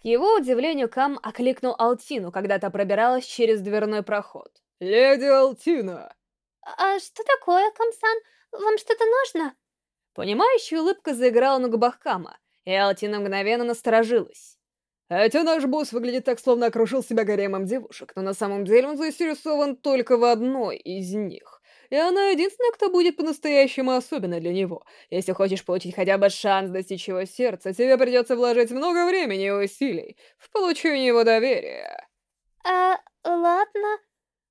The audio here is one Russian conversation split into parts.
К его удивлению, Кам окликнул Алтину, когда та пробиралась через дверной проход. «Леди Алтина!» «А что такое, Камсан? Вам что-то нужно?» Понимающая улыбка заиграла на губах Кама, и Алтина мгновенно насторожилась. Хотя наш босс выглядит так, словно окружил себя гаремом девушек, но на самом деле он заинтересован только в одной из них. И она единственная, кто будет по-настоящему особенной для него. Если хочешь получить хотя бы шанс достичь его сердца, тебе придется вложить много времени и усилий в получение его доверия. А, ладно.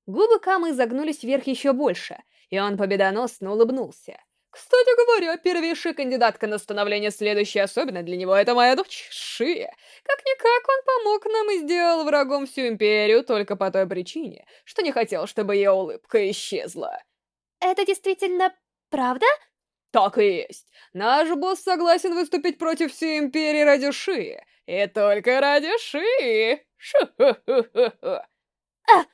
Губы Камы загнулись вверх еще больше, и он победоносно улыбнулся. Кстати говоря, первейшая кандидатка на становление следующей особенно для него — это моя дочь Шия. Как-никак он помог нам и сделал врагом всю Империю только по той причине, что не хотел, чтобы ее улыбка исчезла. Это действительно правда? Так и есть. Наш босс согласен выступить против всей Империи ради Шии. И только ради Шии. Шу-ху-ху-ху-ху. А!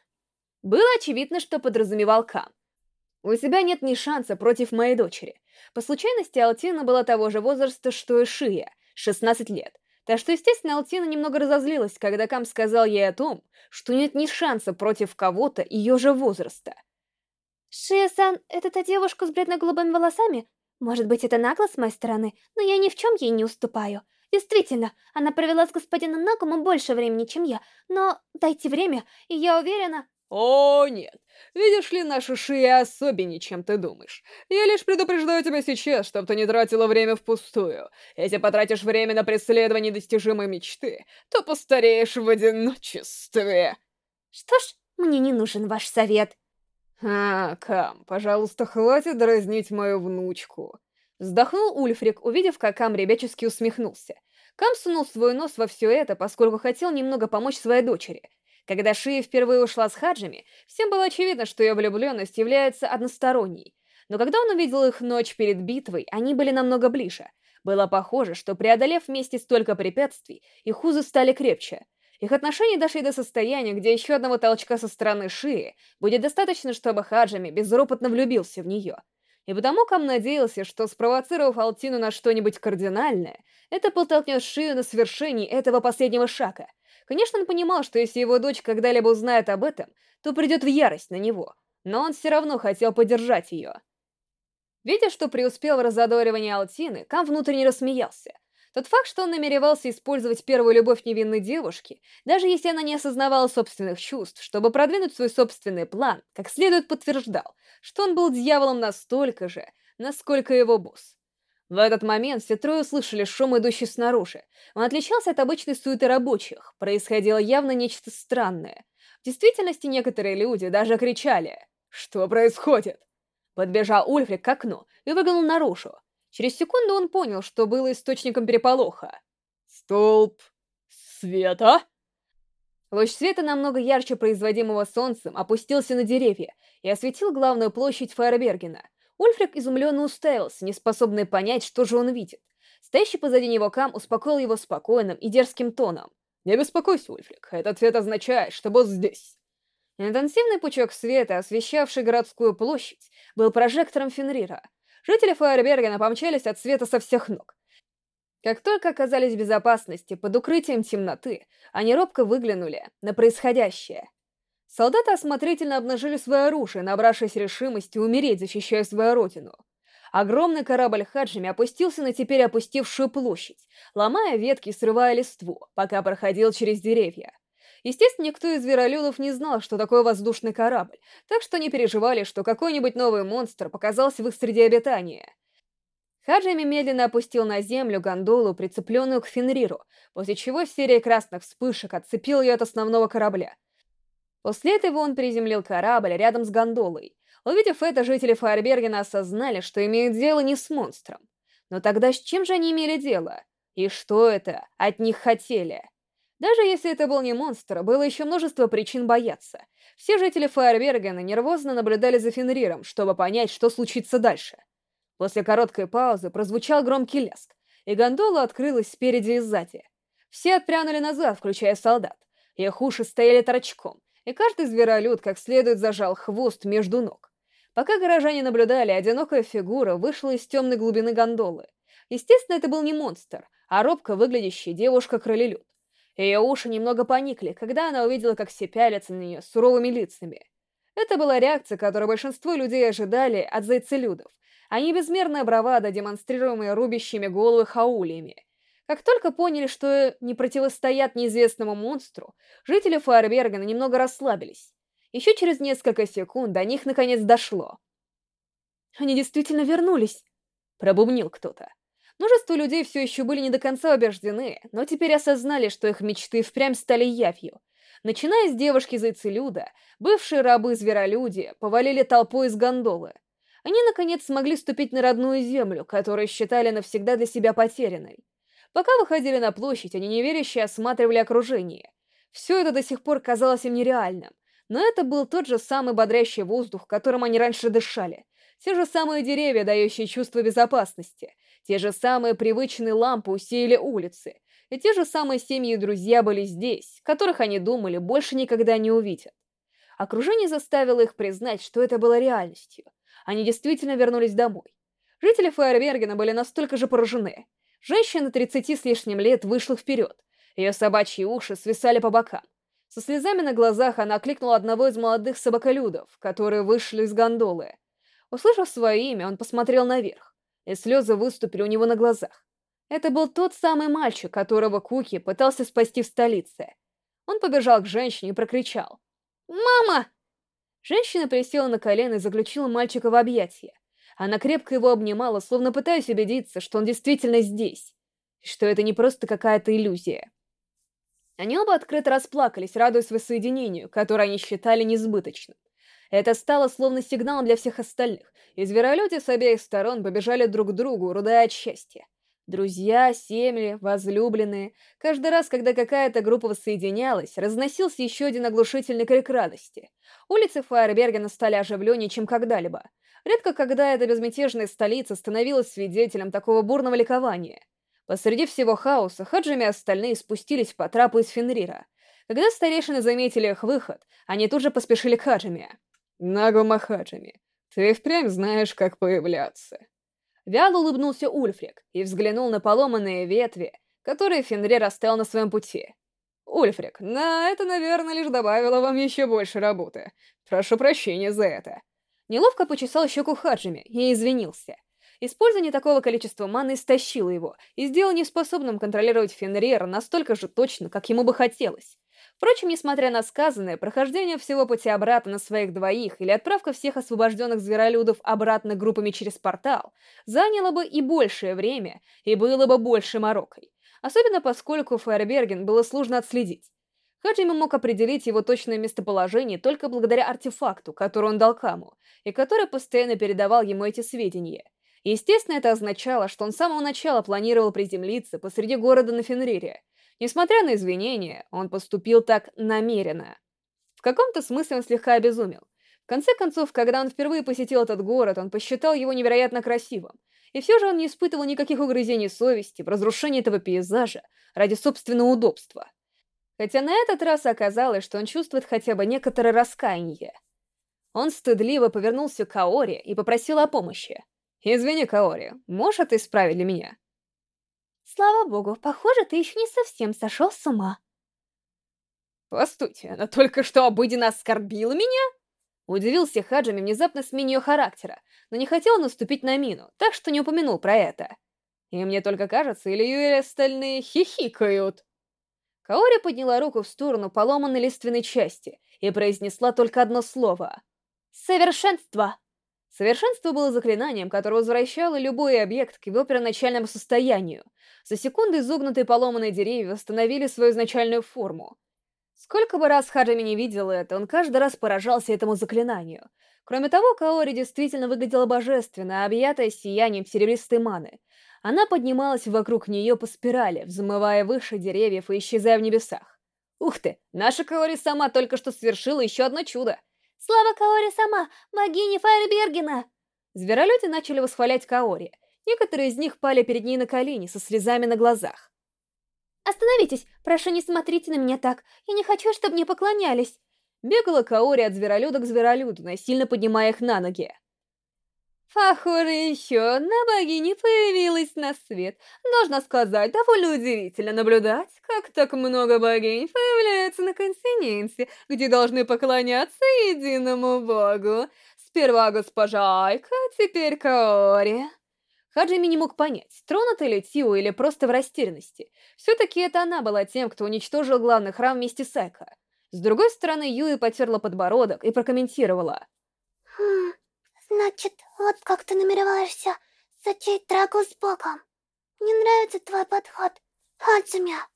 Было очевидно, что подразумевал Кам. У тебя нет ни шанса против моей дочери. По случайности Алтина была того же возраста, что и Шия, 16 лет. Так что, естественно, Алтина немного разозлилась, когда Кам сказал ей о том, что нет ни шанса против кого-то ее же возраста. «Шия-сан, это та девушка с бледно-голубыми волосами? Может быть, это нагло с моей стороны, но я ни в чем ей не уступаю. Действительно, она провела с господином Нагумом больше времени, чем я, но дайте время, и я уверена...» О, нет. Видишь ли, наша шия особеннее, чем ты думаешь. Я лишь предупреждаю тебя сейчас, чтобы ты не тратила время впустую. Если потратишь время на преследование достижимой мечты, то постареешь в одиночестве. Что ж, мне не нужен ваш совет. А, Кам, пожалуйста, хватит дразнить мою внучку. Вздохнул Ульфрик, увидев, как Кам ребячески усмехнулся. Кам сунул свой нос во все это, поскольку хотел немного помочь своей дочери — когда Шия впервые ушла с Хаджими, всем было очевидно, что ее влюбленность является односторонней. Но когда он увидел их ночь перед битвой, они были намного ближе. Было похоже, что преодолев вместе столько препятствий, их узы стали крепче. Их отношения дошли до состояния, где еще одного толчка со стороны Шии будет достаточно, чтобы Хаджими безропотно влюбился в нее. И потому Кам надеялся, что, спровоцировав Алтину на что-нибудь кардинальное, это подтолкнет Шию на свершение этого последнего шага — Конечно, он понимал, что если его дочь когда-либо узнает об этом, то придет в ярость на него, но он все равно хотел поддержать ее. Видя, что преуспел в разодоривании Алтины, Кам внутренне рассмеялся. Тот факт, что он намеревался использовать первую любовь невинной девушки, даже если она не осознавала собственных чувств, чтобы продвинуть свой собственный план, как следует подтверждал, что он был дьяволом настолько же, насколько его босс. В этот момент все трое услышали шум, идущий снаружи. Он отличался от обычной суеты рабочих. Происходило явно нечто странное. В действительности некоторые люди даже кричали «Что происходит?». Подбежал Ульфрик к окну и выглянул наружу. Через секунду он понял, что было источником переполоха. «Столб света?» Луч света, намного ярче производимого солнцем, опустился на деревья и осветил главную площадь Фаербергена. Ульфрик изумленно уставился, неспособный понять, что же он видит. Стоящий позади него Кам успокоил его спокойным и дерзким тоном. «Не беспокойся, Ульфрик, этот цвет означает, что босс здесь». Интенсивный пучок света, освещавший городскую площадь, был прожектором Фенрира. Жители Фаербергена помчались от света со всех ног. Как только оказались в безопасности, под укрытием темноты, они робко выглянули на происходящее. Солдаты осмотрительно обнажили свое оружие, набравшись решимости умереть, защищая свою родину. Огромный корабль Хаджими опустился на теперь опустевшую площадь, ломая ветки и срывая листву, пока проходил через деревья. Естественно, никто из зверолюдов не знал, что такое воздушный корабль, так что не переживали, что какой-нибудь новый монстр показался в их среде обитания. Хаджими медленно опустил на землю гондолу, прицепленную к Фенриру, после чего серия красных вспышек отцепил ее от основного корабля. После этого он приземлил корабль рядом с гондолой. Увидев это, жители Фаербергена осознали, что имеют дело не с монстром. Но тогда с чем же они имели дело? И что это от них хотели? Даже если это был не монстр, было еще множество причин бояться. Все жители Фаербергена нервозно наблюдали за Фенриром, чтобы понять, что случится дальше. После короткой паузы прозвучал громкий ляск, и гондола открылась спереди и сзади. Все отпрянули назад, включая солдат. Их уши стояли торчком, и каждый зверолюд как следует зажал хвост между ног. Пока горожане наблюдали, одинокая фигура вышла из темной глубины гондолы. Естественно, это был не монстр, а робко выглядящая девушка-кролелюд. Ее уши немного поникли, когда она увидела, как все пялятся на нее суровыми лицами. Это была реакция, которую большинство людей ожидали от зайцелюдов, а не безмерная бравада, демонстрируемая рубящими головы хаулиями. Как только поняли, что не противостоят неизвестному монстру, жители Фаербергена немного расслабились. Еще через несколько секунд до них наконец дошло. «Они действительно вернулись!» — пробубнил кто-то. Множество людей все еще были не до конца убеждены, но теперь осознали, что их мечты впрямь стали явью. Начиная с девушки-зайцелюда, бывшие рабы-зверолюди повалили толпу из гондолы. Они, наконец, смогли ступить на родную землю, которую считали навсегда для себя потерянной. Пока выходили на площадь, они неверяще осматривали окружение. Все это до сих пор казалось им нереальным, но это был тот же самый бодрящий воздух, которым они раньше дышали, те же самые деревья, дающие чувство безопасности, те же самые привычные лампы усеяли улицы, и те же самые семьи и друзья были здесь, которых они думали больше никогда не увидят. Окружение заставило их признать, что это было реальностью. Они действительно вернулись домой. Жители Фейербергена были настолько же поражены. Женщина 30 с лишним лет вышла вперед. Ее собачьи уши свисали по бокам. Со слезами на глазах она окликнула одного из молодых собаколюдов, которые вышли из гондолы. Услышав свое имя, он посмотрел наверх, и слезы выступили у него на глазах. Это был тот самый мальчик, которого Куки пытался спасти в столице. Он побежал к женщине и прокричал. «Мама!» Женщина присела на колено и заключила мальчика в объятия. Она крепко его обнимала, словно пытаясь убедиться, что он действительно здесь, и что это не просто какая-то иллюзия. Они оба открыто расплакались, радуясь воссоединению, которое они считали несбыточным. Это стало словно сигналом для всех остальных, и зверолюди с обеих сторон побежали друг к другу, рудая от счастья. Друзья, семьи, возлюбленные. Каждый раз, когда какая-то группа воссоединялась, разносился еще один оглушительный крик радости. Улицы Фаербергена стали оживленнее, чем когда-либо. Редко когда эта безмятежная столица становилась свидетелем такого бурного ликования. Посреди всего хаоса Хаджими и остальные спустились по трапу из Фенрира. Когда старейшины заметили их выход, они тут же поспешили к Хаджими. «Нагома Хаджими, ты впрямь знаешь, как появляться». Вяло улыбнулся Ульфрик и взглянул на поломанные ветви, которые Фенрир оставил на своем пути. «Ульфрик, на это, наверное, лишь добавило вам еще больше работы. Прошу прощения за это». Неловко почесал щеку Хаджими и извинился. Использование такого количества маны истощило его и сделало неспособным контролировать Фенрира настолько же точно, как ему бы хотелось. Впрочем, несмотря на сказанное, прохождение всего пути обратно на своих двоих или отправка всех освобожденных зверолюдов обратно группами через портал заняло бы и большее время, и было бы больше морокой. Особенно поскольку Фаерберген было сложно отследить. Хаджими мог определить его точное местоположение только благодаря артефакту, который он дал Каму, и который постоянно передавал ему эти сведения. Естественно, это означало, что он с самого начала планировал приземлиться посреди города на Фенрире, Несмотря на извинения, он поступил так намеренно. В каком-то смысле он слегка обезумел. В конце концов, когда он впервые посетил этот город, он посчитал его невероятно красивым. И все же он не испытывал никаких угрызений совести в разрушении этого пейзажа ради собственного удобства. Хотя на этот раз оказалось, что он чувствует хотя бы некоторое раскаяние. Он стыдливо повернулся к Каоре и попросил о помощи. «Извини, Каори, можешь ты исправить для меня?» Слава богу, похоже, ты еще не совсем сошел с ума. Постойте, она только что обыденно оскорбила меня? Удивился Хаджами внезапно смене ее характера, но не хотел наступить на мину, так что не упомянул про это. И мне только кажется, или Юэль остальные хихикают. Каори подняла руку в сторону поломанной лиственной части и произнесла только одно слово. «Совершенство!» Совершенство было заклинанием, которое возвращало любой объект к его первоначальному состоянию. За секунды изогнутые поломанные деревья восстановили свою изначальную форму. Сколько бы раз Хаджими не видел это, он каждый раз поражался этому заклинанию. Кроме того, Каори действительно выглядела божественно, объятая сиянием серебристой маны. Она поднималась вокруг нее по спирали, взмывая выше деревьев и исчезая в небесах. Ух ты, наша Каори сама только что совершила еще одно чудо. Слава Каори сама, богиня Файрбергена!» Зверолюди начали восхвалять Каори. Некоторые из них пали перед ней на колени со слезами на глазах. «Остановитесь! Прошу, не смотрите на меня так! Я не хочу, чтобы мне поклонялись!» Бегала Каори от зверолюда к зверолюду, насильно поднимая их на ноги. Похоже, еще одна богиня появилась на свет. Должна сказать, довольно удивительно наблюдать, как так много богинь появляется на континенте, где должны поклоняться единому богу. Сперва госпожа Айка, теперь Каори. Хаджими не мог понять, тронута ли Тио или просто в растерянности. Все-таки это она была тем, кто уничтожил главный храм вместе с Айка. С другой стороны, Юи потерла подбородок и прокомментировала. Значит, вот как ты намереваешься зачать драку с Богом. Мне нравится твой подход, Хаджимя.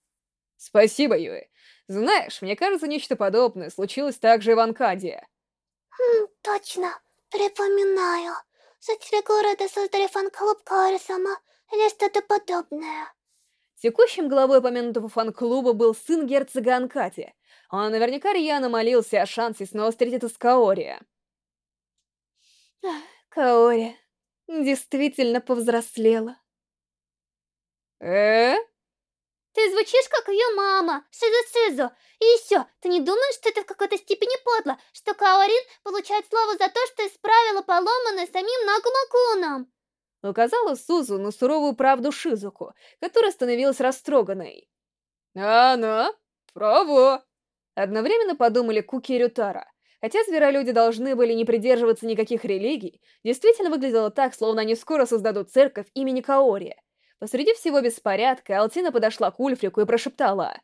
Спасибо, Юи. Знаешь, мне кажется, нечто подобное случилось также и в Анкаде. Хм, точно. Припоминаю. Жители города создали фан-клуб Каори-сама или что-то подобное. Текущим главой упомянутого фан-клуба был сын герцога Анкати. Он наверняка рьяно молился о шансе снова встретиться с Каори. Каори действительно повзрослела. Э? Ты звучишь как ее мама, Шизу-Шизу. И еще, ты не думаешь, что это в какой-то степени подло, что Каорин получает славу за то, что исправила поломанное самим Нагумакуном? Указала Сузу на суровую правду Шизуку, которая становилась растроганной. А она? Право. Одновременно подумали Куки и Рютара. Хотя зверолюди должны были не придерживаться никаких религий, действительно выглядело так, словно они скоро создадут церковь имени Каори. Посреди всего беспорядка Алтина подошла к Ульфрику и прошептала.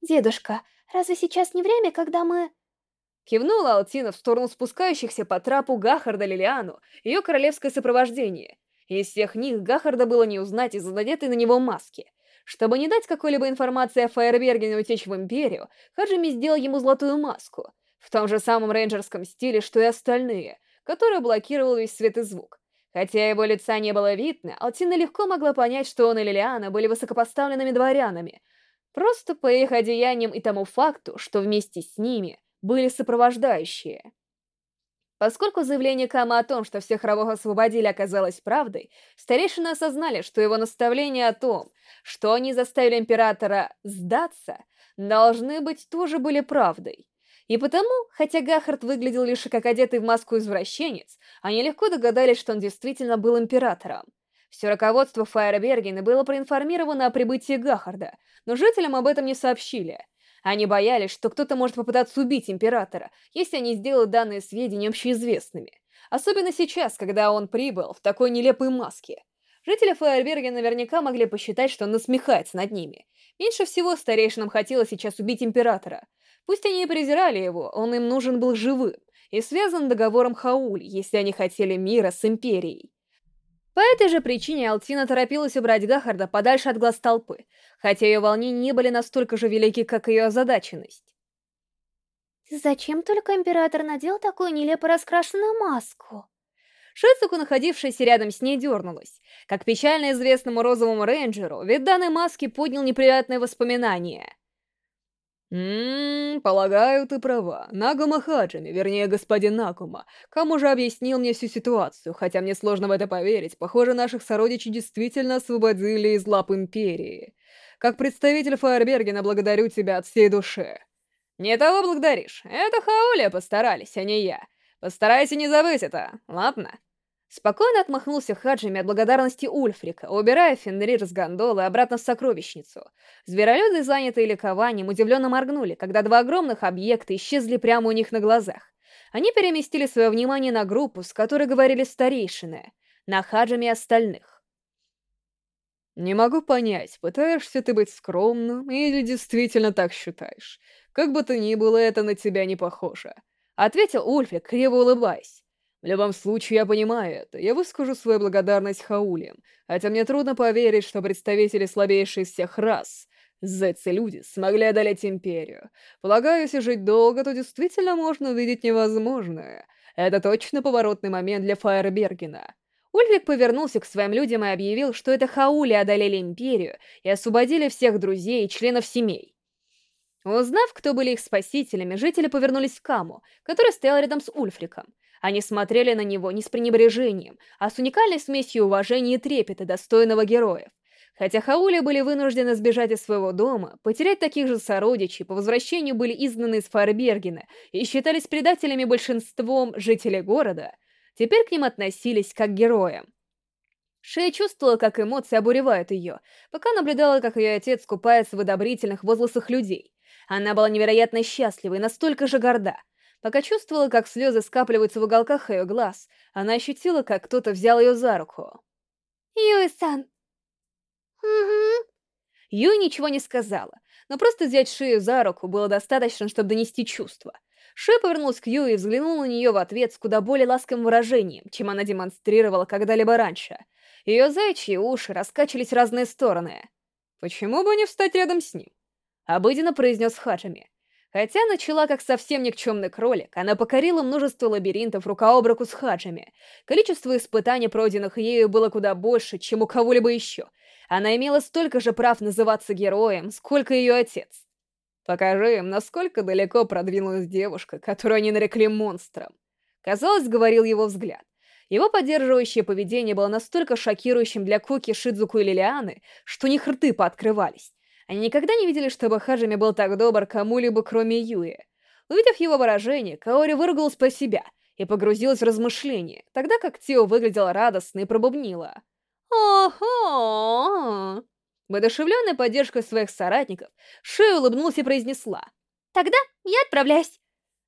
«Дедушка, разве сейчас не время, когда мы...» Кивнула Алтина в сторону спускающихся по трапу Гахарда Лилиану, ее королевское сопровождение. Из всех них Гахарда было не узнать из-за надетой на него маски. Чтобы не дать какой-либо информации о Фаербергене утечь в Империю, Хаджими сделал ему золотую маску, в том же самом рейнджерском стиле, что и остальные, которая блокировала весь свет и звук. Хотя его лица не было видно, Алтина легко могла понять, что он и Лилиана были высокопоставленными дворянами, просто по их одеяниям и тому факту, что вместе с ними были сопровождающие. Поскольку заявление Кама о том, что всех рабов освободили, оказалось правдой, старейшины осознали, что его наставления о том, что они заставили императора сдаться, должны быть тоже были правдой. И потому, хотя Гахард выглядел лишь как одетый в маску извращенец, они легко догадались, что он действительно был императором. Все руководство Фаербергена было проинформировано о прибытии Гахарда, но жителям об этом не сообщили. Они боялись, что кто-то может попытаться убить императора, если они сделают данные сведения общеизвестными. Особенно сейчас, когда он прибыл в такой нелепой маске. Жители Фаерберга наверняка могли посчитать, что он насмехается над ними. Меньше всего старейшинам хотелось сейчас убить императора — Пусть они и презирали его, он им нужен был живым и связан договором Хауль, если они хотели мира с Империей. По этой же причине Алтина торопилась убрать Гахарда подальше от глаз толпы, хотя ее волнения не были настолько же велики, как ее озадаченность. «Зачем только Император надел такую нелепо раскрашенную маску?» Шицуку, находившаяся рядом с ней, дернулась. Как печально известному розовому рейнджеру, вид данной маски поднял неприятные воспоминания. «Ммм, полагаю, ты права. Нагума Хаджими, вернее, господин Нагума, кому же объяснил мне всю ситуацию, хотя мне сложно в это поверить. Похоже, наших сородичей действительно освободили из лап Империи. Как представитель Фаербергена благодарю тебя от всей души». «Не того благодаришь. Это Хаулия постарались, а не я. Постарайся не забыть это, ладно?» Спокойно отмахнулся Хаджими от благодарности Ульфрика, убирая Фенрир с гондолы обратно в сокровищницу. Зверолюды, занятые ликованием, удивленно моргнули, когда два огромных объекта исчезли прямо у них на глазах. Они переместили свое внимание на группу, с которой говорили старейшины, на Хаджими остальных. «Не могу понять, пытаешься ты быть скромным или действительно так считаешь? Как бы то ни было, это на тебя не похоже», — ответил Ульфрик, криво улыбаясь. В любом случае, я понимаю это. Я выскажу свою благодарность Хаулям, хотя мне трудно поверить, что представители слабейшей из всех рас, Зетцы-люди, смогли одолеть Империю. Полагаю, если жить долго, то действительно можно увидеть невозможное. Это точно поворотный момент для Фаербергена. Ульвик повернулся к своим людям и объявил, что это Хаули одолели Империю и освободили всех друзей и членов семей. Узнав, кто были их спасителями, жители повернулись к Каму, который стоял рядом с Ульфриком. Они смотрели на него не с пренебрежением, а с уникальной смесью уважения и трепета, достойного героев. Хотя Хаули были вынуждены сбежать из своего дома, потерять таких же сородичей, по возвращению были изгнаны из Фарбергена и считались предателями большинством жителей города, теперь к ним относились как к героям. Шея чувствовала, как эмоции обуревают ее, пока наблюдала, как ее отец купается в одобрительных возгласах людей. Она была невероятно счастлива и настолько же горда. Пока чувствовала, как слезы скапливаются в уголках ее глаз, она ощутила, как кто-то взял ее за руку. Юи-сан. Угу. Юй ничего не сказала, но просто взять Шею за руку было достаточно, чтобы донести чувство. Шея повернулась к Юи и взглянула на нее в ответ с куда более ласковым выражением, чем она демонстрировала когда-либо раньше. Ее зайчьи уши раскачивались в разные стороны. «Почему бы не встать рядом с ним?» Обыденно произнес Хаджими. Хотя начала как совсем никчемный кролик, она покорила множество лабиринтов рука об руку с Хаджами. Количество испытаний, пройденных ею, было куда больше, чем у кого-либо еще. Она имела столько же прав называться героем, сколько ее отец. Покажи им, насколько далеко продвинулась девушка, которую они нарекли монстром. Казалось, говорил его взгляд. Его поддерживающее поведение было настолько шокирующим для Куки, Шидзуку и Лилианы, что у них рты пооткрывались. Они никогда не видели, чтобы Хаджими был так добр кому-либо, кроме Юи. Увидев его выражение, Каори выругалась по себя и погрузилась в размышления, тогда как Тио выглядела радостно и пробубнила. «Ого!» Воодушевленная поддержкой своих соратников, Шея улыбнулась и произнесла. «Тогда я отправляюсь».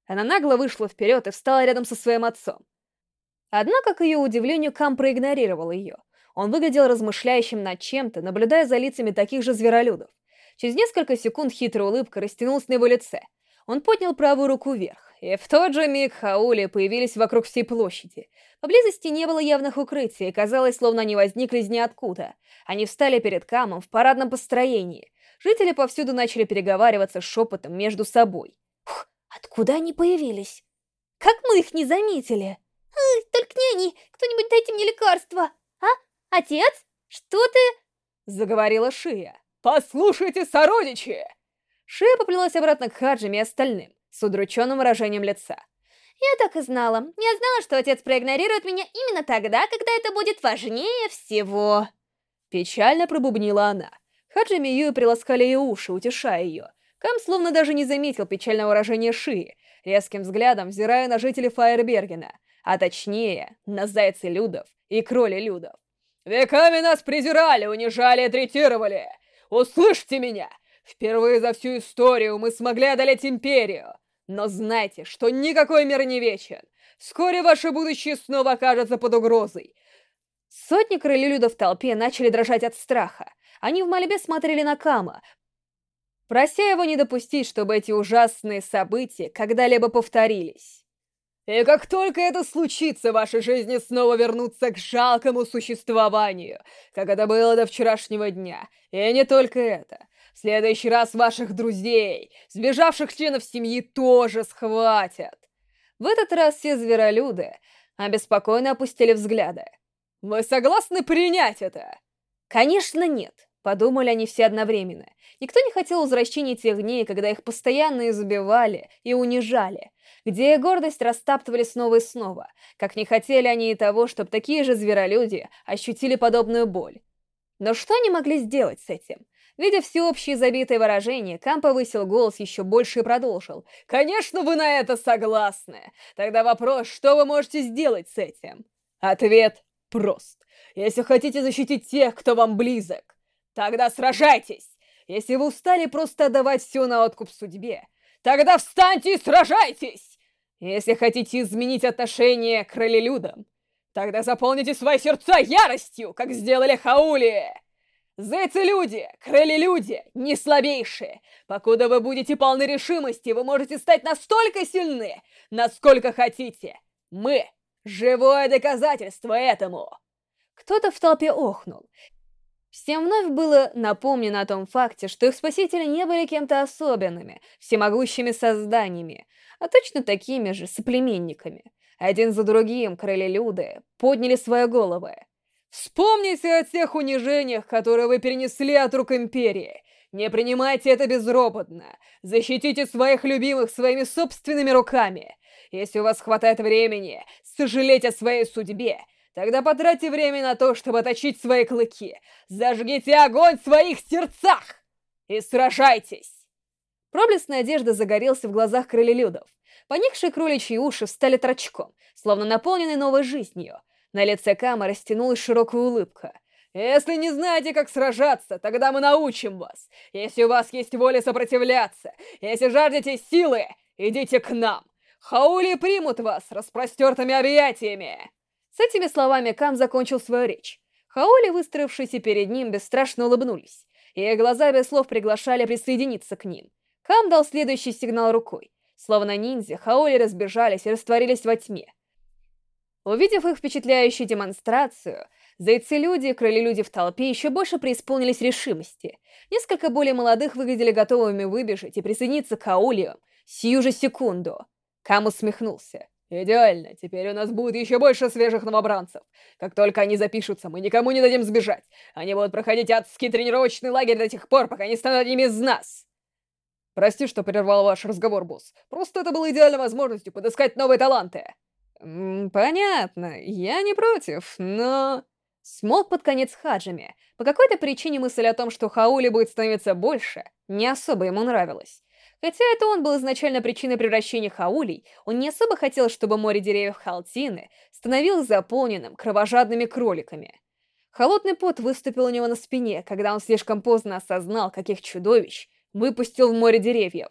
Она нагло вышла вперед и встала рядом со своим отцом. Однако, к ее удивлению, Кам проигнорировал ее. Он выглядел размышляющим над чем-то, наблюдая за лицами таких же зверолюдов. Через несколько секунд хитрая улыбка растянулась на его лице. Он поднял правую руку вверх, и в тот же миг хаули появились вокруг всей площади. Поблизости не было явных укрытий, казалось, словно они возникли из ниоткуда. Они встали перед Камом в парадном построении. Жители повсюду начали переговариваться шепотом между собой. Фух, откуда они появились? Как мы их не заметили? Только не они! Кто-нибудь дайте мне лекарство! А? Отец? Что ты? Заговорила Шия. «Послушайте, сородичи!» Шея поплелась обратно к Хаджиме и остальным, с удрученным выражением лица. «Я так и знала. Я знала, что отец проигнорирует меня именно тогда, когда это будет важнее всего». Печально пробубнила она. Хаджими и Юи приласкали ее уши, утешая ее. Кам словно даже не заметил печального выражения Шии, резким взглядом взирая на жителей Фаербергена, а точнее, на зайцы Людов и кроли Людов. «Веками нас презирали, унижали и третировали. Услышьте меня! Впервые за всю историю мы смогли одолеть Империю. Но знайте, что никакой мир не вечен. Вскоре ваше будущее снова окажется под угрозой. Сотни крылелюдов в толпе начали дрожать от страха. Они в мольбе смотрели на Кама, прося его не допустить, чтобы эти ужасные события когда-либо повторились. И как только это случится, ваши жизни снова вернутся к жалкому существованию, как это было до вчерашнего дня. И не только это. В следующий раз ваших друзей, сбежавших членов семьи, тоже схватят. В этот раз все зверолюды обеспокоенно опустили взгляды. Вы согласны принять это? Конечно, нет. Подумали они все одновременно. Никто не хотел возвращения тех дней, когда их постоянно избивали и унижали, где гордость растаптывали снова и снова, как не хотели они и того, чтобы такие же зверолюди ощутили подобную боль. Но что они могли сделать с этим? Видя всеобщее забитое выражение, Кам повысил голос еще больше и продолжил. «Конечно, вы на это согласны! Тогда вопрос, что вы можете сделать с этим?» Ответ прост. Если хотите защитить тех, кто вам близок, Тогда сражайтесь! Если вы устали просто отдавать все на откуп судьбе, тогда встаньте и сражайтесь! Если хотите изменить отношение к ролелюдам, тогда заполните свои сердца яростью, как сделали Хаули! Зайцы-люди, крылья-люди, не слабейшие. Покуда вы будете полны решимости, вы можете стать настолько сильны, насколько хотите. Мы — живое доказательство этому. Кто-то в толпе охнул, Всем вновь было напомнено о том факте, что их спасители не были кем-то особенными, всемогущими созданиями, а точно такими же соплеменниками. Один за другим крылья-люды подняли свои головы. Вспомните о тех унижениях, которые вы перенесли от рук Империи. Не принимайте это безропотно. Защитите своих любимых своими собственными руками. Если у вас хватает времени сожалеть о своей судьбе, Тогда потратьте время на то, чтобы точить свои клыки. Зажгите огонь в своих сердцах и сражайтесь. Проблеск надежды загорелся в глазах крылелюдов. Поникшие кроличьи уши встали торчком, словно наполненные новой жизнью. На лице Кама растянулась широкая улыбка. «Если не знаете, как сражаться, тогда мы научим вас. Если у вас есть воля сопротивляться, если жаждете силы, идите к нам. Хаули примут вас распростертыми объятиями!» С этими словами Кам закончил свою речь. Хаули, выстроившиеся перед ним, бесстрашно улыбнулись. Их глаза без слов приглашали присоединиться к ним. Кам дал следующий сигнал рукой. Словно ниндзя, Хаули разбежались и растворились во тьме. Увидев их впечатляющую демонстрацию, зайцы-люди и крылья-люди в толпе еще больше преисполнились решимости. Несколько более молодых выглядели готовыми выбежать и присоединиться к Хаулиям сию же секунду. Кам усмехнулся. «Идеально, теперь у нас будет еще больше свежих новобранцев. Как только они запишутся, мы никому не дадим сбежать. Они будут проходить адский тренировочный лагерь до тех пор, пока не станут одними из нас!» «Прости, что прервал ваш разговор, босс. Просто это было идеальной возможностью подыскать новые таланты». «Понятно, я не против, но...» Смолк под конец Хаджами. По какой-то причине мысль о том, что Хаули будет становиться больше, не особо ему нравилась. Хотя это он был изначально причиной превращения Хаулей, он не особо хотел, чтобы море деревьев Халтины становилось заполненным кровожадными кроликами. Холодный пот выступил у него на спине, когда он слишком поздно осознал, каких чудовищ выпустил в море деревьев.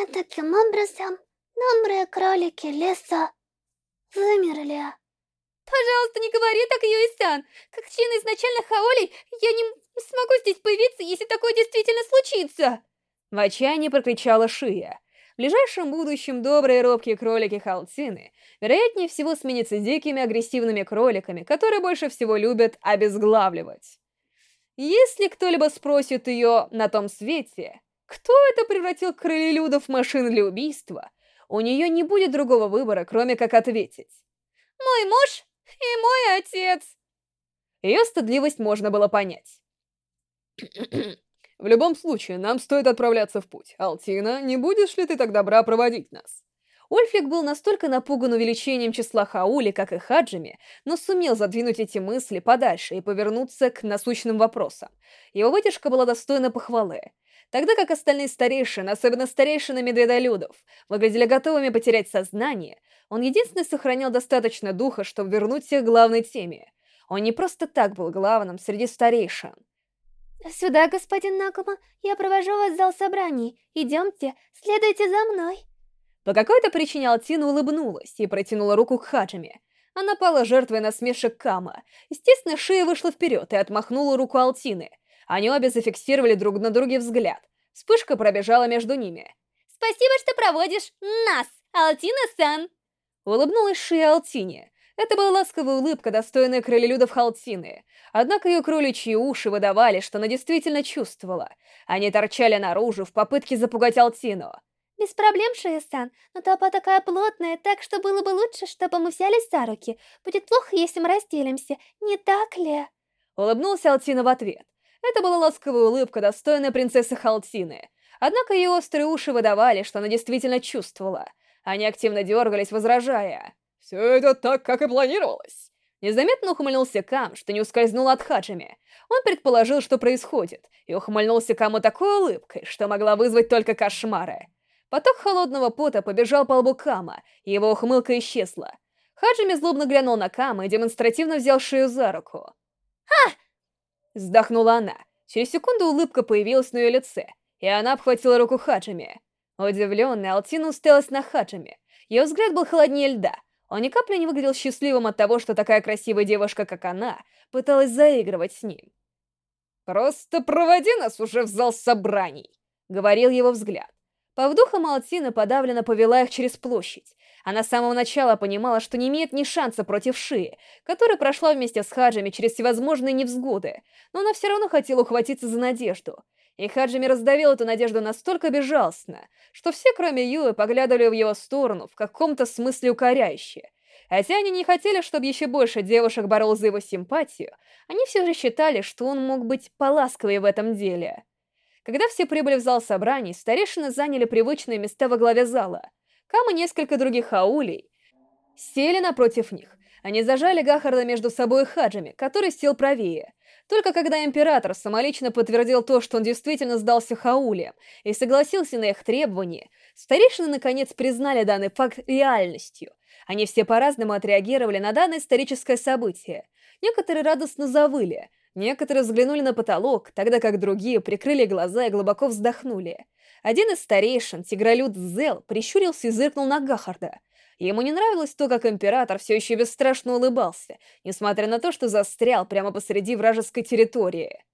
И таким образом, добрые кролики леса вымерли. Пожалуйста, не говори так, Юисан. Как член изначально Хаоли, я не смогу здесь появиться, если такое действительно случится. В отчаянии прокричала Шия. В ближайшем будущем добрые робкие кролики Халтины вероятнее всего сменятся дикими агрессивными кроликами, которые больше всего любят обезглавливать. Если кто-либо спросит ее на том свете, кто это превратил крылелюдов в машин для убийства, у нее не будет другого выбора, кроме как ответить. «Мой муж и мой отец!» Ее стыдливость можно было понять. В любом случае, нам стоит отправляться в путь. Алтина, не будешь ли ты так добра проводить нас? Ольфлик был настолько напуган увеличением числа Хаули, как и Хаджими, но сумел задвинуть эти мысли подальше и повернуться к насущным вопросам. Его вытяжка была достойна похвалы. Тогда как остальные старейшины, особенно старейшины медведолюдов, выглядели готовыми потерять сознание, он единственный сохранял достаточно духа, чтобы вернуть всех к главной теме. Он не просто так был главным среди старейшин. «Сюда, господин Накума, я провожу вас в зал собраний. Идемте, следуйте за мной». По какой-то причине Алтина улыбнулась и протянула руку к Хаджиме. Она пала жертвой насмешек Кама. Естественно, Шия вышла вперед и отмахнула руку Алтины. Они обе зафиксировали друг на друге взгляд. Вспышка пробежала между ними. «Спасибо, что проводишь нас, Алтина-сан!» Улыбнулась Шия Алтине. Это была ласковая улыбка, достойная крылелюдов Халтины. Однако ее кроличьи уши выдавали, что она действительно чувствовала. Они торчали наружу в попытке запугать Алтину. «Без проблем, Шия-сан, но толпа такая плотная, так что было бы лучше, чтобы мы взялись за руки. Будет плохо, если мы разделимся, не так ли?» Улыбнулся Алтина в ответ. Это была ласковая улыбка, достойная принцессы Халтины. Однако ее острые уши выдавали, что она действительно чувствовала. Они активно дергались, возражая. «Все это так, как и планировалось!» Незаметно ухмыльнулся Кам, что не ускользнул от Хаджими. Он предположил, что происходит, и ухмыльнулся Каму такой улыбкой, что могла вызвать только кошмары. Поток холодного пота побежал по лбу Кама, и его ухмылка исчезла. Хаджими злобно глянул на Кама и демонстративно взял шею за руку. «Ха!» Вздохнула она. Через секунду улыбка появилась на ее лице, и она обхватила руку Хаджими. Удивленная, Алтина уставилась на Хаджими. Ее взгляд был холоднее льда. Он ни капли не выглядел счастливым от того, что такая красивая девушка, как она, пыталась заигрывать с ним. «Просто проводи нас уже в зал собраний», — говорил его взгляд. По вдохам Алтина подавленно повела их через площадь. Она с самого начала понимала, что не имеет ни шанса против Шии, которая прошла вместе с Хаджами через всевозможные невзгоды, но она все равно хотела ухватиться за надежду. И Хаджими раздавил эту надежду настолько безжалостно, что все, кроме Юи, поглядывали в его сторону в каком-то смысле укоряюще. Хотя они не хотели, чтобы еще больше девушек боролось за его симпатию, они все же считали, что он мог быть поласковее в этом деле. Когда все прибыли в зал собраний, старейшины заняли привычные места во главе зала. Кам и несколько других хаулей сели напротив них. Они зажали Гахарда между собой и Хаджами, который сел правее. Только когда Император самолично подтвердил то, что он действительно сдался Хауле и согласился на их требования, старейшины наконец признали данный факт реальностью. Они все по-разному отреагировали на данное историческое событие. Некоторые радостно завыли, некоторые взглянули на потолок, тогда как другие прикрыли глаза и глубоко вздохнули. Один из старейшин, тигролюд Зел, прищурился и зыркнул на Гахарда — Ему не нравилось то, как император все еще бесстрашно улыбался, несмотря на то, что застрял прямо посреди вражеской территории.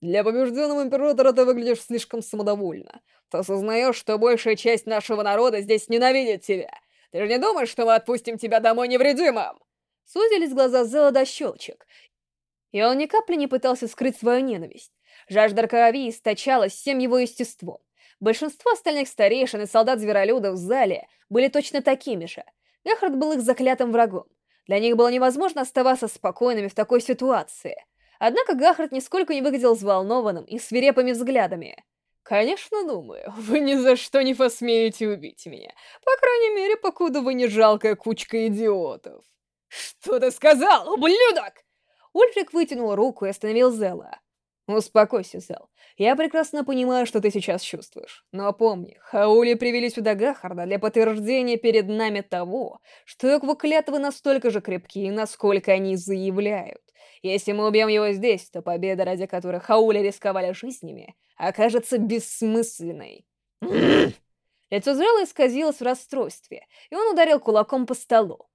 «Для побежденного императора ты выглядишь слишком самодовольно. Ты осознаешь, что большая часть нашего народа здесь ненавидит тебя. Ты же не думаешь, что мы отпустим тебя домой невредимым?» Сузились глаза Зела до щелчек, и он ни капли не пытался скрыть свою ненависть. Жажда крови источалась всем его естеством. Большинство остальных старейшин и солдат-зверолюдов в зале были точно такими же. Гахард был их заклятым врагом. Для них было невозможно оставаться спокойными в такой ситуации. Однако Гахард нисколько не выглядел взволнованным и свирепыми взглядами. «Конечно, думаю, вы ни за что не посмеете убить меня. По крайней мере, покуда вы не жалкая кучка идиотов». «Что ты сказал, ублюдок?» Ульфрик вытянул руку и остановил Зела. «Успокойся, Зел. Я прекрасно понимаю, что ты сейчас чувствуешь. Но помни, Хаули привели сюда Гахарда для подтверждения перед нами того, что его клятвы настолько же крепкие, насколько они заявляют. Если мы убьем его здесь, то победа, ради которой Хаули рисковали жизнями, окажется бессмысленной. Лицо Зрела исказилось в расстройстве, и он ударил кулаком по столу.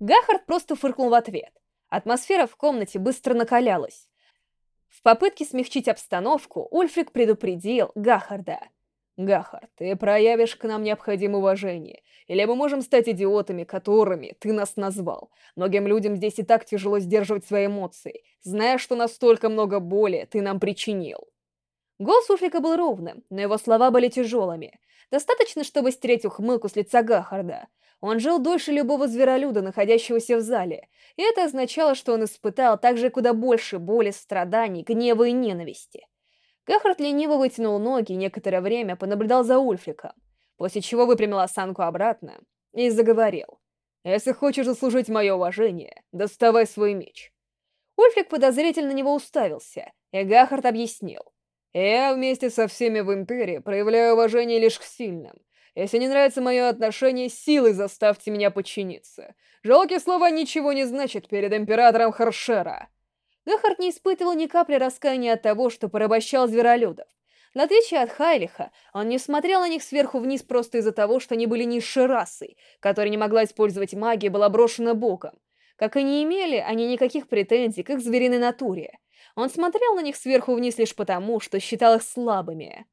Гахард просто фыркнул в ответ. Атмосфера в комнате быстро накалялась. В попытке смягчить обстановку Ульфрик предупредил Гахарда. «Гахард, ты проявишь к нам необходимое уважение, или мы можем стать идиотами, которыми ты нас назвал. Многим людям здесь и так тяжело сдерживать свои эмоции, зная, что настолько много боли ты нам причинил». Голос Ульфрика был ровным, но его слова были тяжелыми. Достаточно, чтобы стереть ухмылку с лица Гахарда. Он жил дольше любого зверолюда, находящегося в зале, и это означало, что он испытал также куда больше боли, страданий, гнева и ненависти. Гахард лениво вытянул ноги и некоторое время понаблюдал за Ульфриком, после чего выпрямил осанку обратно и заговорил. «Если хочешь заслужить мое уважение, доставай свой меч». Ульфрик подозрительно на него уставился, и Гахард объяснил. «Я вместе со всеми в Империи проявляю уважение лишь к сильным, если не нравится мое отношение, силой заставьте меня подчиниться. Жалкие слова ничего не значат перед императором Харшера. Гахард не испытывал ни капли раскаяния от того, что порабощал зверолюдов. В отличие от Хайлиха, он не смотрел на них сверху вниз просто из-за того, что они были низшей расой, которая не могла использовать магию и была брошена боком. Как и не имели они никаких претензий к их звериной натуре. Он смотрел на них сверху вниз лишь потому, что считал их слабыми.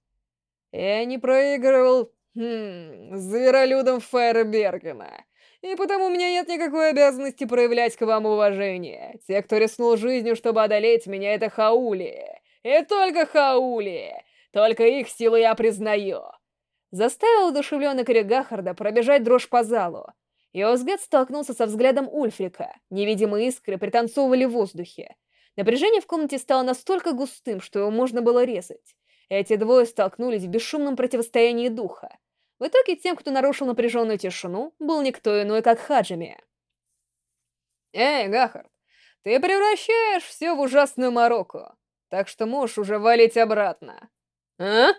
«Я не проигрывал Хм, зверолюдом Фейербергена. И потому у меня нет никакой обязанности проявлять к вам уважение. Те, кто рискнул жизнью, чтобы одолеть меня, это Хаули. И только Хаули. Только их силу я признаю. Заставил удушевленный крик Гахарда пробежать дрожь по залу. Его столкнулся со взглядом Ульфрика. Невидимые искры пританцовывали в воздухе. Напряжение в комнате стало настолько густым, что его можно было резать. Эти двое столкнулись в бесшумном противостоянии духа. В итоге тем, кто нарушил напряженную тишину, был никто иной, как Хаджими. «Эй, Гахард, ты превращаешь все в ужасную мороку, так что можешь уже валить обратно. А?»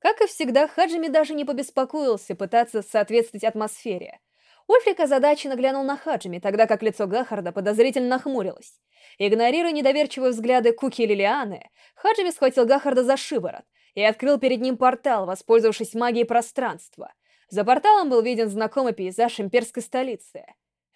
Как и всегда, Хаджими даже не побеспокоился пытаться соответствовать атмосфере. Ульфрик озадаченно глянул на Хаджими, тогда как лицо Гахарда подозрительно нахмурилось. Игнорируя недоверчивые взгляды Куки и Лилианы, Хаджими схватил Гахарда за шиворот и открыл перед ним портал, воспользовавшись магией пространства. За порталом был виден знакомый пейзаж имперской столицы.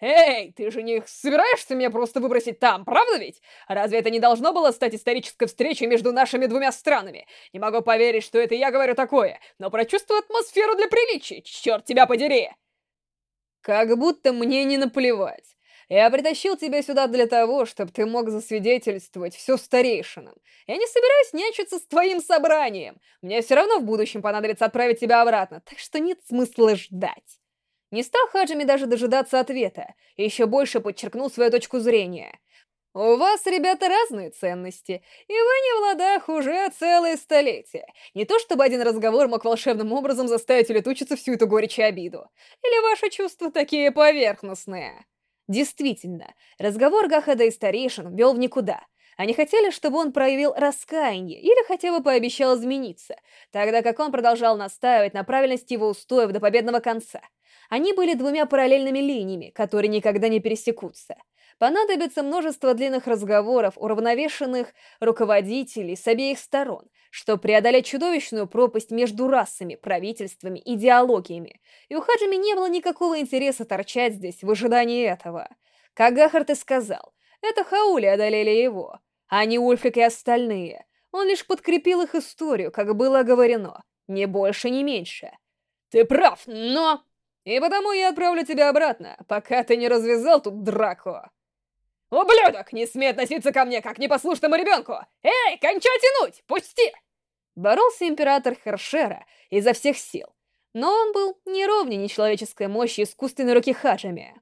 «Эй, ты же не собираешься меня просто выбросить там, правда ведь? Разве это не должно было стать исторической встречей между нашими двумя странами? Не могу поверить, что это я говорю такое, но прочувствую атмосферу для приличия, черт тебя подери!» «Как будто мне не наплевать. Я притащил тебя сюда для того, чтобы ты мог засвидетельствовать все старейшинам. Я не собираюсь нянчиться с твоим собранием. Мне все равно в будущем понадобится отправить тебя обратно, так что нет смысла ждать. Не стал Хаджими даже дожидаться ответа, и еще больше подчеркнул свою точку зрения. «У вас, ребята, разные ценности, и вы не в ладах уже целое столетие. Не то чтобы один разговор мог волшебным образом заставить улетучиться всю эту горечь и обиду. Или ваши чувства такие поверхностные?» Действительно, разговор Гахада и старейшин вел в никуда. Они хотели, чтобы он проявил раскаяние или хотя бы пообещал измениться, тогда как он продолжал настаивать на правильности его устоев до победного конца. Они были двумя параллельными линиями, которые никогда не пересекутся. Понадобится множество длинных разговоров уравновешенных руководителей с обеих сторон, чтобы преодолеть чудовищную пропасть между расами, правительствами, идеологиями. И у Хаджими не было никакого интереса торчать здесь в ожидании этого. Как Гахард и сказал, это Хаули одолели его, а не Ульфрик и остальные. Он лишь подкрепил их историю, как было оговорено. Ни больше, ни меньше. Ты прав, но... И потому я отправлю тебя обратно, пока ты не развязал тут драку. «Ублюдок! Не смей относиться ко мне, как непослушному ребенку! Эй, кончай тянуть! Пусти!» Боролся император Хершера изо всех сил, но он был не ровнее нечеловеческой мощи искусственной руки Хаджами.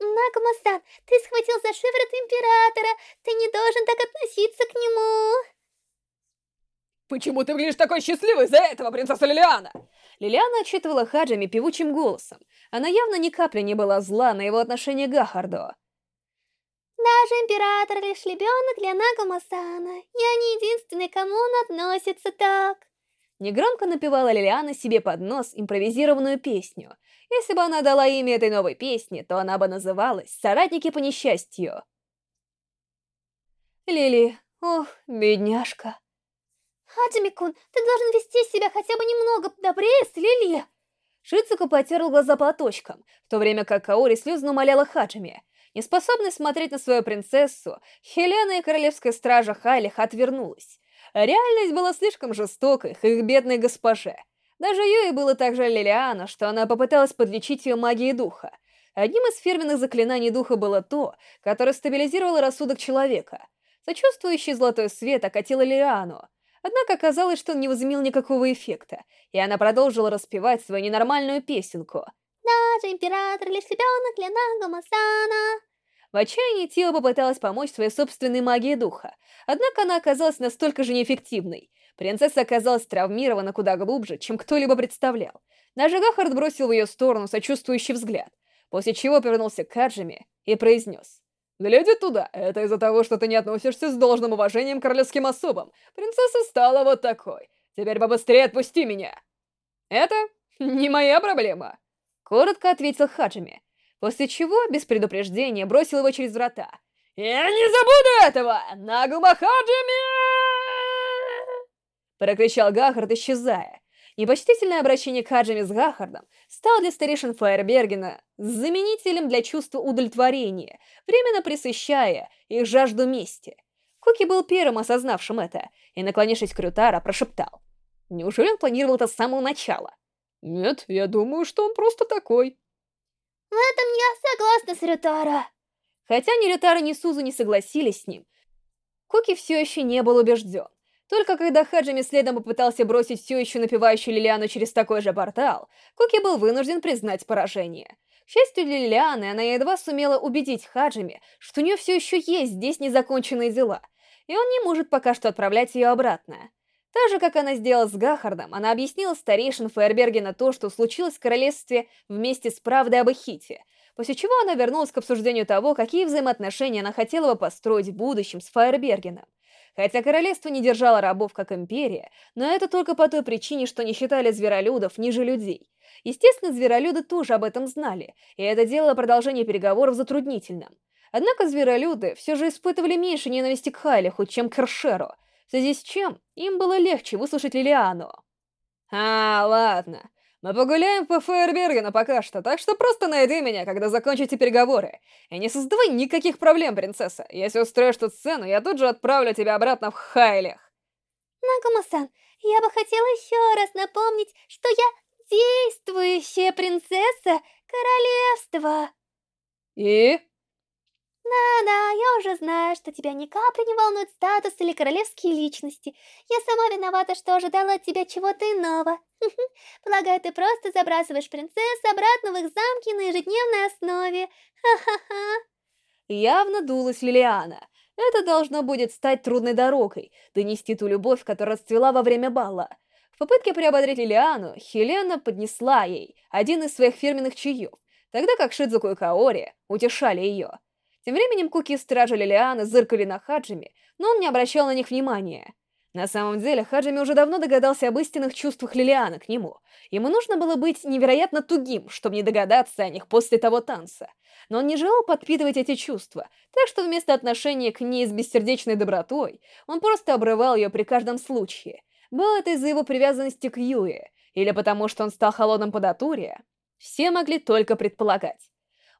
Накома-сан, ты схватил за шиворот императора, ты не должен так относиться к нему. Почему ты выглядишь такой счастливой из-за этого, принцесса Лилиана? Лилиана отчитывала Хаджами певучим голосом. Она явно ни капли не была зла на его отношение к Гахарду. Даже император лишь ребенок для Нагамасана. Я не единственный, кому он относится так. Негромко напевала Лилиана себе под нос импровизированную песню. Если бы она дала имя этой новой песне, то она бы называлась «Соратники по несчастью». Лили, ох, бедняжка. Хаджими-кун, ты должен вести себя хотя бы немного добрее с Лили. Шицука потерла глаза платочком, в то время как Каори слезно умоляла Хаджими. Неспособная смотреть на свою принцессу, Хелена и королевская стража Хайлих отвернулась. Реальность была слишком жестокой к их бедной госпоже. Даже Юе было так жаль Лилиана, что она попыталась подлечить ее магией духа. Одним из фирменных заклинаний духа было то, которое стабилизировало рассудок человека. Сочувствующий золотой свет окатило Лилиану. Однако оказалось, что он не возымел никакого эффекта, и она продолжила распевать свою ненормальную песенку — даже император лишь ребенок для Нагамасана. В отчаянии Тио попыталась помочь своей собственной магии духа, однако она оказалась настолько же неэффективной. Принцесса оказалась травмирована куда глубже, чем кто-либо представлял. Даже Гахард бросил в ее сторону сочувствующий взгляд, после чего повернулся к Каджиме и произнес. «Глядя туда, это из-за того, что ты не относишься с должным уважением к королевским особам. Принцесса стала вот такой. Теперь побыстрее отпусти меня!» «Это не моя проблема!» Коротко ответил Хаджими, после чего, без предупреждения, бросил его через врата. «Я не забуду этого! Нагума Хаджими!» Прокричал Гахард, исчезая. Непочтительное обращение к Хаджими с Гахардом стало для старейшин Фаербергена заменителем для чувства удовлетворения, временно присыщая их жажду мести. Куки был первым осознавшим это, и, наклонившись к Рютара, прошептал. Неужели он планировал это с самого начала? Нет, я думаю, что он просто такой. В этом я согласна с Рютара. Хотя ни Рютара, ни Сузу не согласились с ним, Куки все еще не был убежден. Только когда Хаджими следом попытался бросить все еще напевающую Лилиану через такой же портал, Куки был вынужден признать поражение. К счастью для Лилианы, она едва сумела убедить Хаджими, что у нее все еще есть здесь незаконченные дела, и он не может пока что отправлять ее обратно. Так же, как она сделала с Гахардом, она объяснила старейшин Фейербергена то, что случилось в королевстве вместе с правдой об Эхите, после чего она вернулась к обсуждению того, какие взаимоотношения она хотела бы построить в будущем с Фейербергеном. Хотя королевство не держало рабов как империя, но это только по той причине, что не считали зверолюдов ниже людей. Естественно, зверолюды тоже об этом знали, и это делало продолжение переговоров затруднительным. Однако зверолюды все же испытывали меньше ненависти к Хайлиху, чем к Кершеру, в связи с чем им было легче выслушать Лилиану. «А, ладно. Мы погуляем по Фейербергену пока что, так что просто найди меня, когда закончите переговоры. И не создавай никаких проблем, принцесса. Если устроишь тут сцену, я тут же отправлю тебя обратно в Хайлях». Нагума-сан, я бы хотела еще раз напомнить, что я действующая принцесса королевства. И? Да-да, я уже знаю, что тебя ни капли не волнует статус или королевские личности. Я сама виновата, что ожидала от тебя чего-то иного. Полагаю, ты просто забрасываешь принцесс обратно в их замки на ежедневной основе. Ха-ха-ха. Явно дулась Лилиана. Это должно будет стать трудной дорогой, донести ту любовь, которая расцвела во время бала. В попытке приободрить Лилиану, Хелена поднесла ей один из своих фирменных чаев, тогда как Шидзуку и Каори утешали ее. Тем временем Куки и Стражи Лилианы зыркали на Хаджими, но он не обращал на них внимания. На самом деле, Хаджими уже давно догадался об истинных чувствах Лилианы к нему. Ему нужно было быть невероятно тугим, чтобы не догадаться о них после того танца. Но он не желал подпитывать эти чувства, так что вместо отношения к ней с бессердечной добротой, он просто обрывал ее при каждом случае. Было это из-за его привязанности к Юе, или потому что он стал холодным по натуре, все могли только предполагать.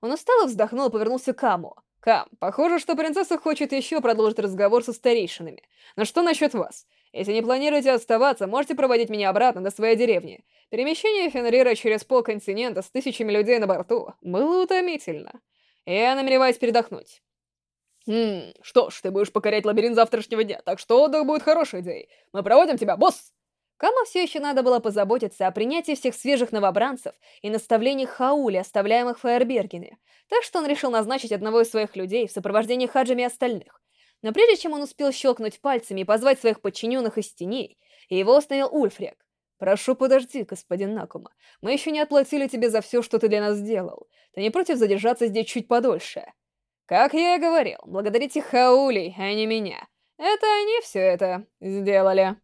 Он устало вздохнул и повернулся к Каму. «Кам, похоже, что принцесса хочет еще продолжить разговор со старейшинами. Но что насчет вас? Если не планируете оставаться, можете проводить меня обратно до своей деревни. Перемещение Фенрира через полконтинента с тысячами людей на борту было утомительно. Я намереваюсь передохнуть». «Хм, что ж, ты будешь покорять лабиринт завтрашнего дня, так что отдых будет хорошей идеей. Мы проводим тебя, босс!» Кама все еще надо было позаботиться о принятии всех свежих новобранцев и наставлениях Хаули, оставляемых в Фаербергене, так что он решил назначить одного из своих людей в сопровождении Хаджами и остальных. Но прежде чем он успел щелкнуть пальцами и позвать своих подчиненных из теней, его остановил Ульфрик. «Прошу, подожди, господин Накума. Мы еще не отплатили тебе за все, что ты для нас сделал. Ты не против задержаться здесь чуть подольше?» «Как я и говорил, благодарите Хаули, а не меня. Это они все это сделали».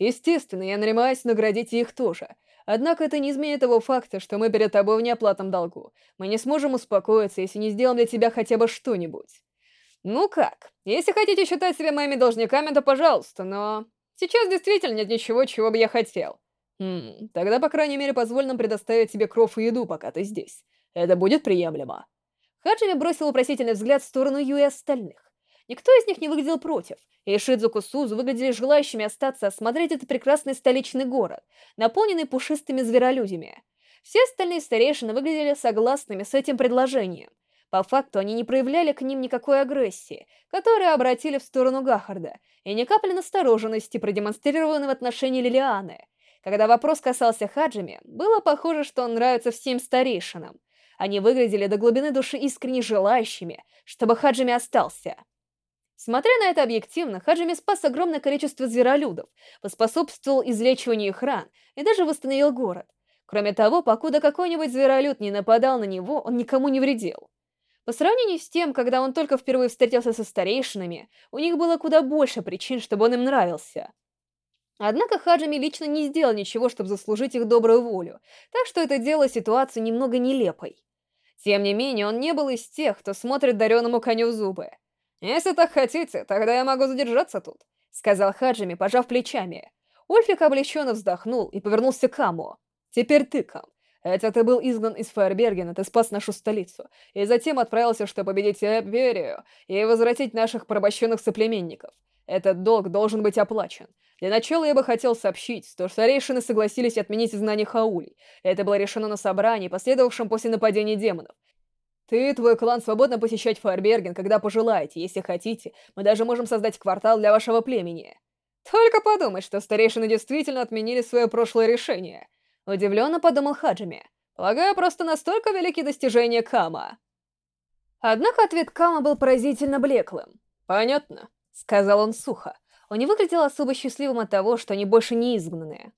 Естественно, я нанимаюсь наградить их тоже. Однако это не изменит того факта, что мы перед тобой в неоплатном долгу. Мы не сможем успокоиться, если не сделаем для тебя хотя бы что-нибудь. Ну как, если хотите считать себя моими должниками, то пожалуйста, но... Сейчас действительно нет ничего, чего бы я хотел. Хм, тогда, по крайней мере, позволь нам предоставить тебе кров и еду, пока ты здесь. Это будет приемлемо. Хаджими бросил вопросительный взгляд в сторону Ю и остальных. Никто из них не выглядел против, и Шидзуку Сузу выглядели желающими остаться осмотреть этот прекрасный столичный город, наполненный пушистыми зверолюдями. Все остальные старейшины выглядели согласными с этим предложением. По факту они не проявляли к ним никакой агрессии, которую обратили в сторону Гахарда, и ни капли настороженности, продемонстрированной в отношении Лилианы. Когда вопрос касался Хаджими, было похоже, что он нравится всем старейшинам. Они выглядели до глубины души искренне желающими, чтобы Хаджими остался. Смотря на это объективно, Хаджими спас огромное количество зверолюдов, поспособствовал излечиванию их ран и даже восстановил город. Кроме того, покуда какой-нибудь зверолюд не нападал на него, он никому не вредил. По сравнению с тем, когда он только впервые встретился со старейшинами, у них было куда больше причин, чтобы он им нравился. Однако Хаджими лично не сделал ничего, чтобы заслужить их добрую волю, так что это делало ситуацию немного нелепой. Тем не менее, он не был из тех, кто смотрит дареному коню в зубы. «Если так хотите, тогда я могу задержаться тут», — сказал Хаджими, пожав плечами. Ульфик облегченно вздохнул и повернулся к Каму. «Теперь ты, Кам. Хотя ты был изгнан из Фаербергена, ты спас нашу столицу, и затем отправился, чтобы победить Эбверию и возвратить наших порабощенных соплеменников. Этот долг должен быть оплачен. Для начала я бы хотел сообщить, что старейшины согласились отменить изгнание Хаулей. Это было решено на собрании, последовавшем после нападения демонов. Ты и твой клан свободно посещать Фаерберген, когда пожелаете. Если хотите, мы даже можем создать квартал для вашего племени. Только подумать, что старейшины действительно отменили свое прошлое решение. Удивленно подумал Хаджими. Полагаю, просто настолько велики достижения Кама. Однако ответ Кама был поразительно блеклым. «Понятно», — сказал он сухо. Он не выглядел особо счастливым от того, что они больше не изгнанные.